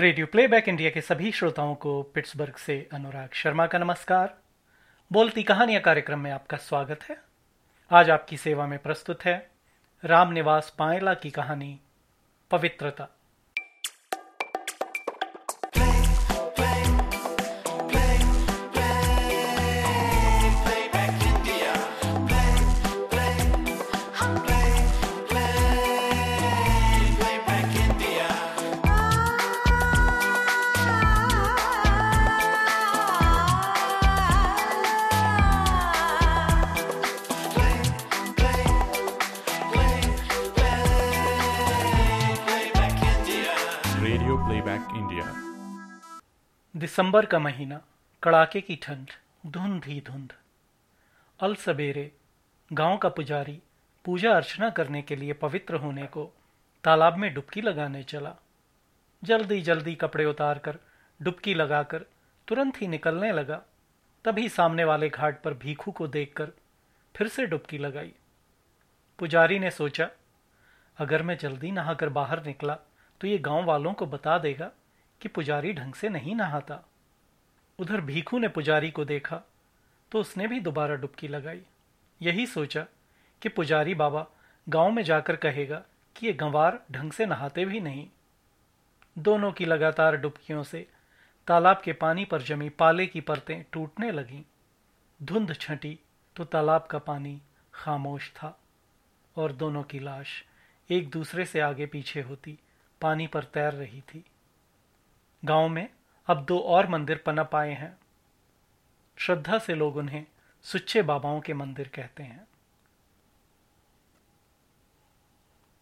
Radio playback India के सभी श्रोताओं को पिट्सबर्ग से अनुराग शर्मा का नमस्कार। बोलती कहानियाँ कार्यक्रम में आपका स्वागत है। आज आपकी सेवा में प्रस्तुत है रामनिवास पायला की कहानी, पवित्रता। Playback India. दिसंबर का महीना, कड़ाके की ठंड, धुंध ही धुंध। अल सवेरे गाँव का पुजारी पूजा अर्चना करने के लिए पवित्र होने को तालाब में डुबकी लगाने चला। जल्दी जल्दी कपड़े उतार कर डुबकी लगाकर तुरंत ही निकलने लगा। तभी सामने वाले घाट पर भीखू को देखकर फिर से डुबकी लगाई। पुजारी ने सोचा, अगर मैं जल्दी नहाकर बाहर निकला तो ये गाँव वालों को बता देगा कि पुजारी ढंग से नहीं नहाता। उधर भीखू ने पुजारी को देखा तो उसने भी दोबारा डुबकी लगाई। यही सोचा कि पुजारी बाबा गाँव में जाकर कहेगा कि ये गंवार ढंग से नहाते भी नहीं। दोनों की लगातार डुबकियों से तालाब के पानी पर जमी पाले की परतें टूटने लगीं। धुंध छंटी तो तालाब का पानी खामोश था और दोनों की लाश एक दूसरे से आगे पीछे होती पानी पर तैर रही थी। गाँव में अब दो और मंदिर पनप आए हैं। श्रद्धा से लोग उन्हें सुच्चे बाबाओं के मंदिर कहते हैं।